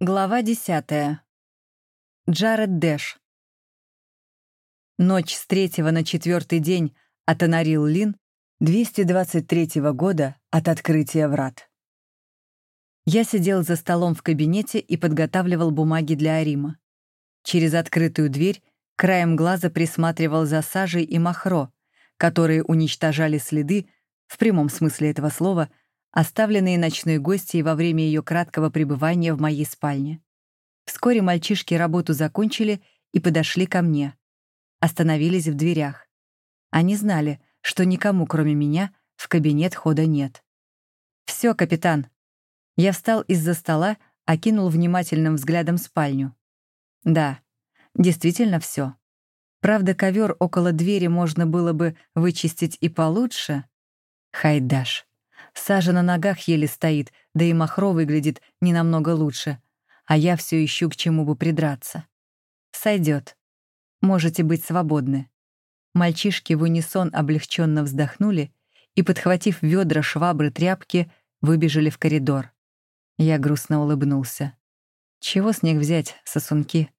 Глава десятая. Джаред Дэш. Ночь с третьего на четвертый день от Анарил Лин 223 года от открытия врат. Я сидел за столом в кабинете и подготавливал бумаги для Арима. Через открытую дверь краем глаза присматривал за сажей и махро, которые уничтожали следы, в прямом смысле этого слова — оставленные ночной гостьей во время ее краткого пребывания в моей спальне. Вскоре мальчишки работу закончили и подошли ко мне. Остановились в дверях. Они знали, что никому, кроме меня, в кабинет хода нет. «Все, капитан». Я встал из-за стола, окинул внимательным взглядом спальню. Да, действительно все. Правда, ковер около двери можно было бы вычистить и получше. Хайдаш. Сажа на ногах еле стоит, да и Махро выглядит не намного лучше. А я все ищу, к чему бы придраться. Сойдет. Можете быть свободны. Мальчишки в унисон облегченно вздохнули и, подхватив ведра, швабры, тряпки, выбежали в коридор. Я грустно улыбнулся. Чего с них взять, сосунки?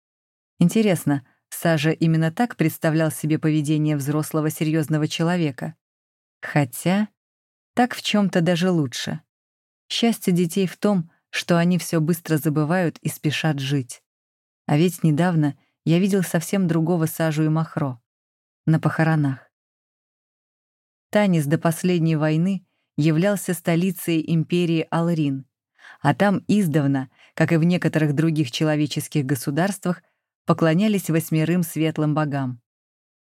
Интересно, Сажа именно так представлял себе поведение взрослого серьезного человека? Хотя так в чем-то даже лучше. Счастье детей в том, что они все быстро забывают и спешат жить. А ведь недавно я видел совсем другого Сажу и Махро. На похоронах. Танис до последней войны являлся столицей империи Алрин, а там издавна, как и в некоторых других человеческих государствах, поклонялись восьмерым светлым богам.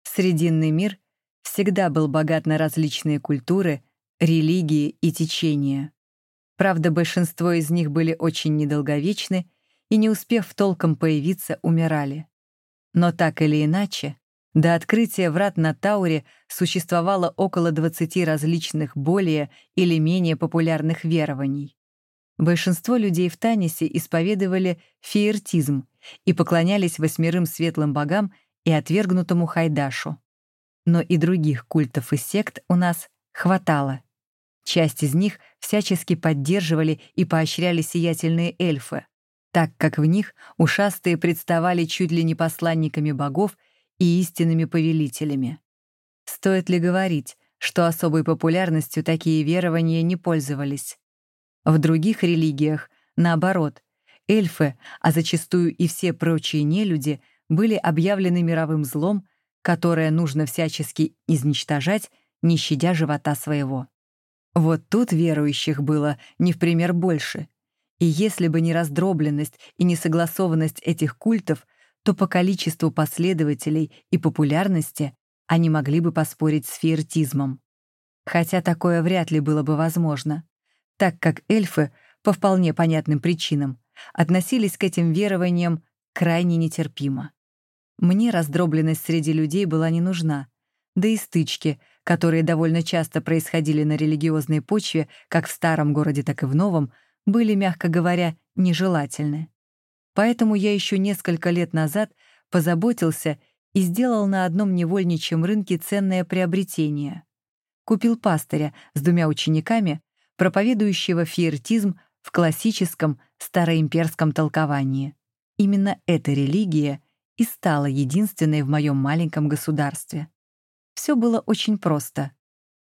Срединный мир всегда был богат на различные культуры религии и течения. Правда, большинство из них были очень недолговечны и, не успев толком появиться, умирали. Но так или иначе, до открытия врат на Тауре существовало около 20 различных более или менее популярных верований. Большинство людей в Танисе исповедовали фиертизм и поклонялись восьмерым светлым богам и отвергнутому Хайдашу. Но и других культов и сект у нас хватало. Часть из них всячески поддерживали и поощряли сиятельные эльфы, так как в них ушастые представали чуть ли не посланниками богов и истинными повелителями. Стоит ли говорить, что особой популярностью такие верования не пользовались? В других религиях, наоборот, эльфы, а зачастую и все прочие нелюди, были объявлены мировым злом, которое нужно всячески изничтожать, не щадя живота своего. Вот тут верующих было не в пример больше. И если бы не раздробленность и несогласованность этих культов, то по количеству последователей и популярности они могли бы поспорить с фиертизмом. Хотя такое вряд ли было бы возможно, так как эльфы, по вполне понятным причинам, относились к этим верованиям крайне нетерпимо. Мне раздробленность среди людей была не нужна, да и стычки, которые довольно часто происходили на религиозной почве, как в старом городе, так и в новом, были, мягко говоря, нежелательны. Поэтому я еще несколько лет назад позаботился и сделал на одном невольничьем рынке ценное приобретение. Купил пастыря с двумя учениками, проповедующего фиертизм в классическом староимперском толковании. Именно эта религия и стала единственной в моем маленьком государстве. Все было очень просто.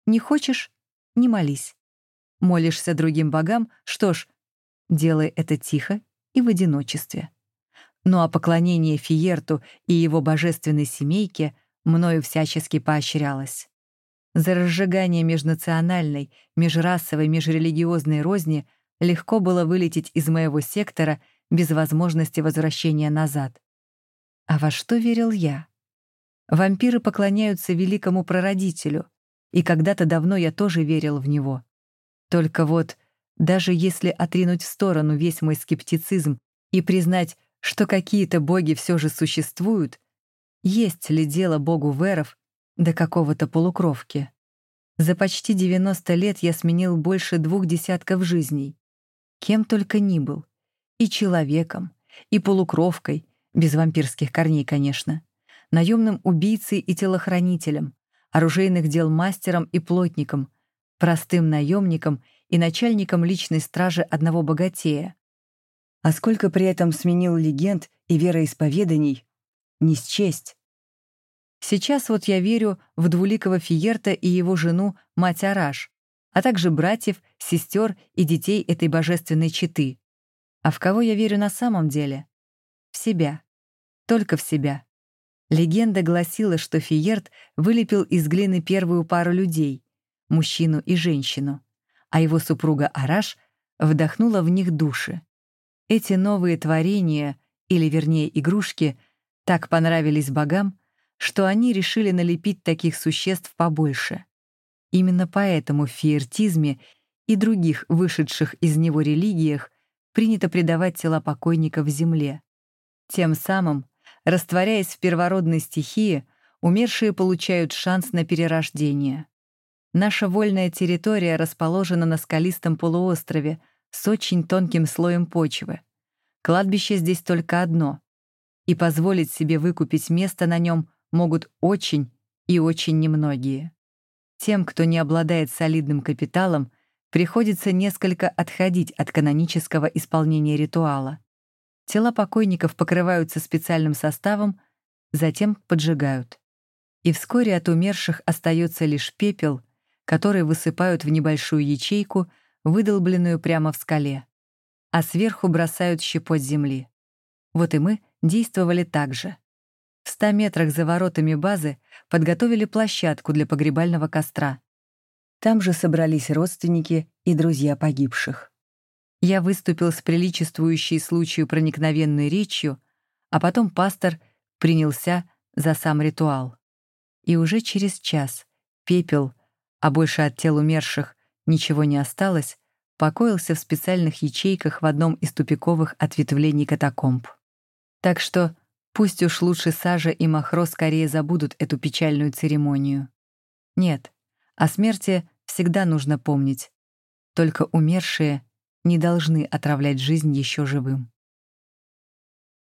Не хочешь — не молись. Молишься другим богам, что ж, делай это тихо и в одиночестве. Ну а поклонение Фиерту и его божественной семейке мною всячески поощрялось. За разжигание межнациональной, межрасовой, межрелигиозной розни легко было вылететь из моего сектора без возможности возвращения назад. А во что верил я? Вампиры поклоняются великому прародителю, и когда-то давно я тоже верил в него. Только вот, даже если отринуть в сторону весь мой скептицизм и признать, что какие-то боги все же существуют, есть ли дело богу Веров до какого-то полукровки? За почти 90 лет я сменил больше двух десятков жизней. Кем только ни был. И человеком, и полукровкой, без вампирских корней, конечно наемным убийцей и телохранителем, оружейных дел мастером и плотником, простым наемником и начальником личной стражи одного богатея. А сколько при этом сменил легенд и вероисповеданий, не счесть. Сейчас вот я верю в двуликого Фиерта и его жену, мать Араш, а также братьев, сестер и детей этой божественной четы. А в кого я верю на самом деле? В себя. Только в себя. Легенда гласила, что Фиерт вылепил из глины первую пару людей — мужчину и женщину, а его супруга Араш вдохнула в них души. Эти новые творения, или вернее игрушки, так понравились богам, что они решили налепить таких существ побольше. Именно поэтому в фиертизме и других вышедших из него религиях принято предавать тела покойников земле. Тем самым, растворяясь в первородной стихии, умершие получают шанс на перерождение. Наша вольная территория расположена на скалистом полуострове с очень тонким слоем почвы. Кладбище здесь только одно, и позволить себе выкупить место на нем могут очень и очень немногие. Тем, кто не обладает солидным капиталом, приходится несколько отходить от канонического исполнения ритуала. Тела покойников покрываются специальным составом, затем поджигают. И вскоре от умерших остается лишь пепел, который высыпают в небольшую ячейку, выдолбленную прямо в скале, а сверху бросают щепоть земли. Вот и мы действовали так же. В ста метрах за воротами базы подготовили площадку для погребального костра. Там же собрались родственники и друзья погибших. Я выступил с приличествующей случаю проникновенной речью, а потом пастор принялся за сам ритуал. И уже через час пепел, а больше от тел умерших ничего не осталось, покоился в специальных ячейках в одном из тупиковых ответвлений катакомб. Так что пусть уж лучше Сажа и Махро скорее забудут эту печальную церемонию. Нет, о смерти всегда нужно помнить. Только умершие не должны отравлять жизнь еще живым.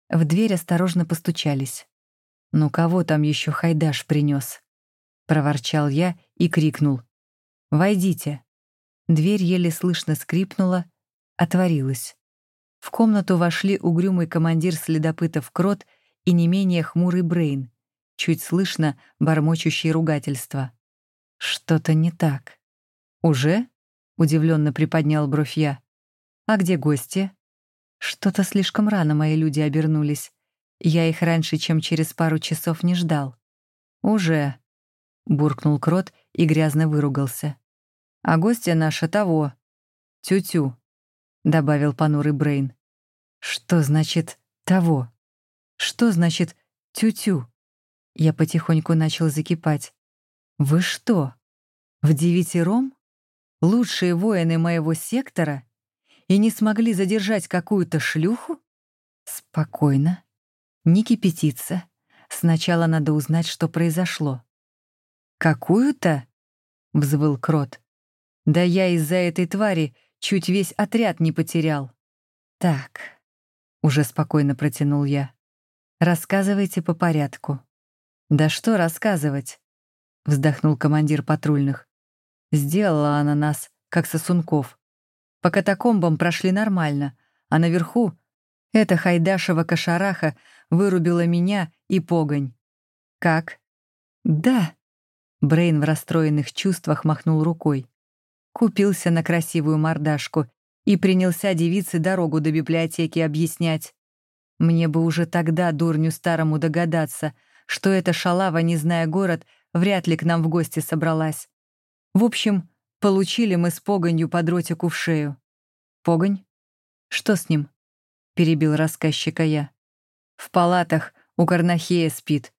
В дверь осторожно постучались. «Ну кого там еще Хайдаш принес? проворчал я и крикнул. «Войдите». Дверь еле слышно скрипнула, отворилась. В комнату вошли угрюмый командир следопытов Крот и не менее хмурый Брейн, чуть слышно бормочущие ругательства. «Что-то не так». «Уже?» — удивленно приподнял бровь я. «А где гости?» «Что-то слишком рано мои люди обернулись. Я их раньше, чем через пару часов не ждал». «Уже», — буркнул Крот и грязно выругался. «А гостья наша того. Тю-тю добавил понурый Брейн. Что значит «того»? Что значит «тю-тю»? Я потихоньку начал закипать. Вы что, в девятером? Лучшие воины моего сектора? И не смогли задержать какую-то шлюху? Спокойно. Не кипятиться. Сначала надо узнать, что произошло. «Какую-то?» — взвыл Крот. «Да я из-за этой твари чуть весь отряд не потерял. Так, уже спокойно протянул я. Рассказывайте по порядку. Да что рассказывать? Вздохнул командир патрульных. Сделала она нас, как сосунков. По катакомбам прошли нормально, а наверху эта хайдашева кошараха вырубила меня и погонь. Как? Да. Брейн в расстроенных чувствах махнул рукой купился на красивую мордашку и принялся девице дорогу до библиотеки объяснять. Мне бы уже тогда, дурню старому, догадаться, что эта шалава, не зная город, вряд ли к нам в гости собралась. В общем, получили мы с погонью по дротику в шею. Погонь? Что с ним? Перебил рассказчика я. В палатах у Карнахея спит.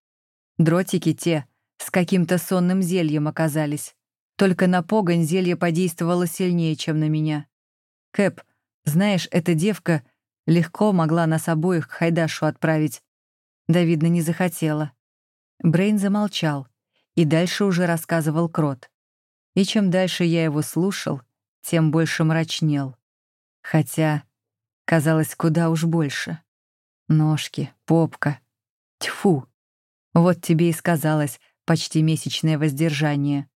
Дротики те с каким-то сонным зельем оказались. Только на погонь зелье подействовало сильнее, чем на меня. Кэп, знаешь, эта девка легко могла нас обоих к Хайдашу отправить. Да, видно, не захотела. Брейн замолчал, и дальше уже рассказывал Крот. И чем дальше я его слушал, тем больше мрачнел. Хотя, казалось, куда уж больше. Ножки, попка. Тьфу! Вот тебе и сказалось почти месячное воздержание.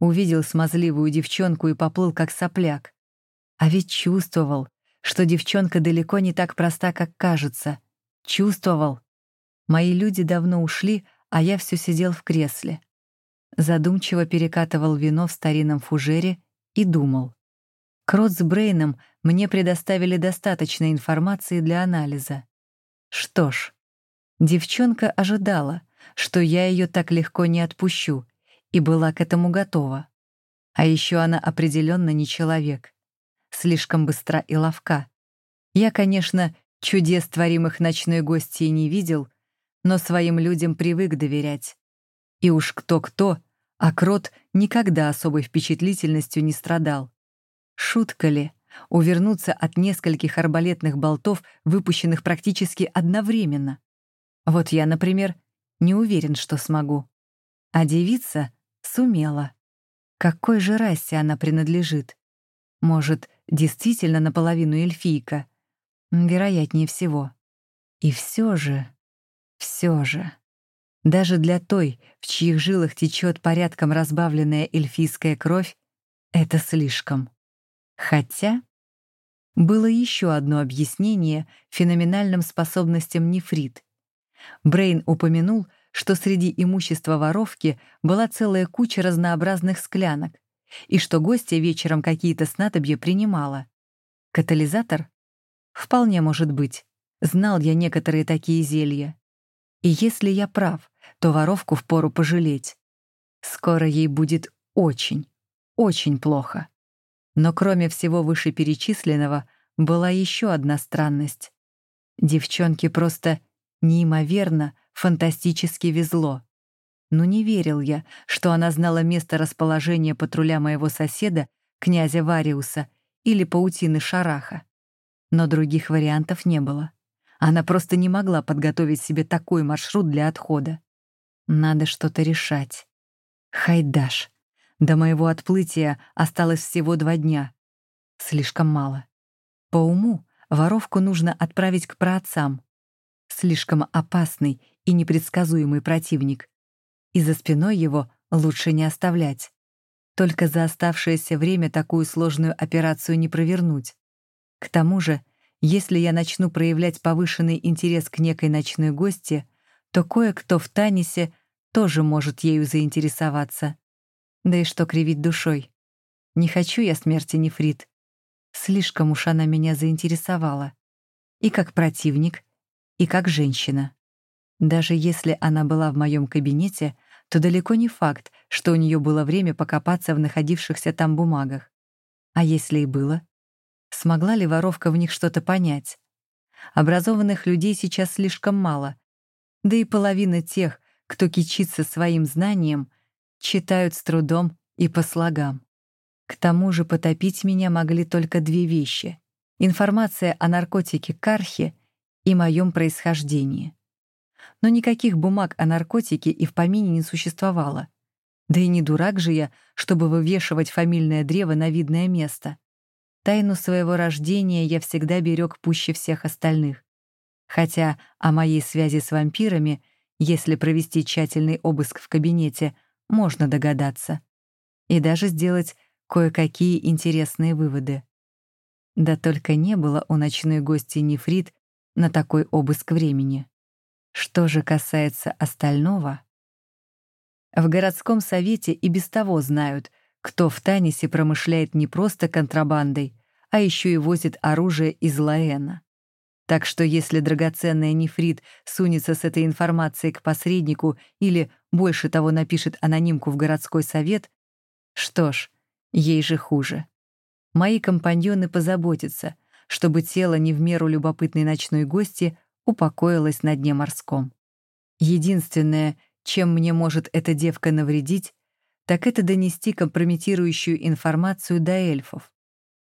Увидел смазливую девчонку и поплыл как сопляк. А ведь чувствовал, что девчонка далеко не так проста, как кажется. Чувствовал. Мои люди давно ушли, а я все сидел в кресле. Задумчиво перекатывал вино в старинном фужере и думал. Крот с Брейном мне предоставили достаточно информации для анализа. Что ж, девчонка ожидала, что я ее так легко не отпущу, и была к этому готова. А еще она определенно не человек. Слишком быстра и ловка. Я, конечно, чудес, творимых ночной гостьей, не видел, но своим людям привык доверять. И уж кто-кто, а Крот никогда особой впечатлительностью не страдал. Шутка ли увернуться от нескольких арбалетных болтов, выпущенных практически одновременно? Вот я, например, не уверен, что смогу. А девица сумела. Какой же расе она принадлежит? Может, действительно наполовину эльфийка? Вероятнее всего. И все же, все же, даже для той, в чьих жилах течет порядком разбавленная эльфийская кровь, это слишком. Хотя было еще одно объяснение феноменальным способностям нефрит. Брейн упомянул, что среди имущества воровки была целая куча разнообразных склянок, и что гостья вечером какие-то снадобья принимала. Катализатор? Вполне может быть. Знал я некоторые такие зелья. И если я прав, то воровку впору пожалеть. Скоро ей будет очень, очень плохо. Но кроме всего вышеперечисленного была еще одна странность. Девчонке просто неимоверно, фантастически везло. Но не верил я, что она знала место расположения патруля моего соседа, князя Вариуса, или паутины Шараха. Но других вариантов не было. Она просто не могла подготовить себе такой маршрут для отхода. Надо что-то решать. Хайдаш. До моего отплытия осталось всего два дня. Слишком мало. По уму воровку нужно отправить к праотцам. Слишком опасный и непредсказуемый противник. И за спиной его лучше не оставлять. Только за оставшееся время такую сложную операцию не провернуть. К тому же, если я начну проявлять повышенный интерес к некой ночной гости, то кое-кто в Танисе тоже может ею заинтересоваться. Да и что кривить душой? Не хочу я смерти нефрит. Слишком уж она меня заинтересовала. И как противник, и как женщина. Даже если она была в моем кабинете, то далеко не факт, что у нее было время покопаться в находившихся там бумагах. А если и было? Смогла ли воровка в них что-то понять? Образованных людей сейчас слишком мало. Да и половина тех, кто кичится своим знанием, читают с трудом и по слогам. К тому же потопить меня могли только две вещи — информация о наркотике Кархи и моем происхождении. Но никаких бумаг о наркотике и в помине не существовало. Да и не дурак же я, чтобы вывешивать фамильное древо на видное место. Тайну своего рождения я всегда берег пуще всех остальных. Хотя о моей связи с вампирами, если провести тщательный обыск в кабинете, можно догадаться. И даже сделать кое-какие интересные выводы. Да только не было у ночной гости нефрит на такой обыск времени. Что же касается остального... В городском совете и без того знают, кто в Танисе промышляет не просто контрабандой, а еще и возит оружие из Лаэна. Так что если драгоценная нефрит сунется с этой информацией к посреднику или, больше того, напишет анонимку в городской совет, что ж, ей же хуже. Мои компаньоны позаботятся, чтобы тело не в меру любопытной ночной гости упокоилось на дне морском. Единственное, чем мне может эта девка навредить, так это донести компрометирующую информацию до эльфов.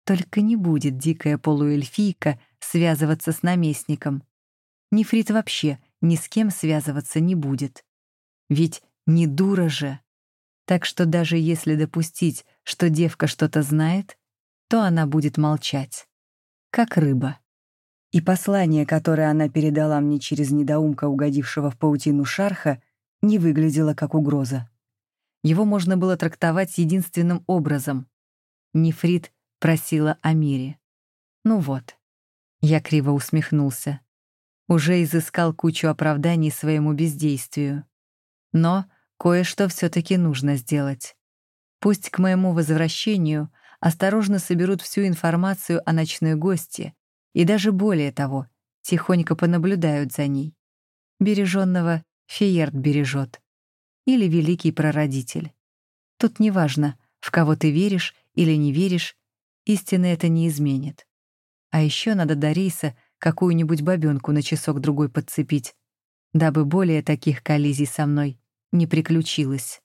Только не будет дикая полуэльфийка связываться с наместником. Нефрит вообще ни с кем связываться не будет. Ведь не дура же. Так что даже если допустить, что девка что-то знает, то она будет молчать. Как рыба. И послание, которое она передала мне через недоумка, угодившего в паутину шарха, не выглядело как угроза. Его можно было трактовать единственным образом. Нефрит просила о мире. Ну вот, Я криво усмехнулся. Уже изыскал кучу оправданий своему бездействию. Но кое-что все таки нужно сделать. Пусть к моему возвращению осторожно соберут всю информацию о ночной гости и даже более того, тихонько понаблюдают за ней. Береженного Фиерт бережет. Или великий прародитель. Тут неважно, в кого ты веришь или не веришь, истины это не изменит. А еще надо до рейса какую-нибудь бабёнку на часок-другой подцепить, дабы более таких коллизий со мной не приключилось.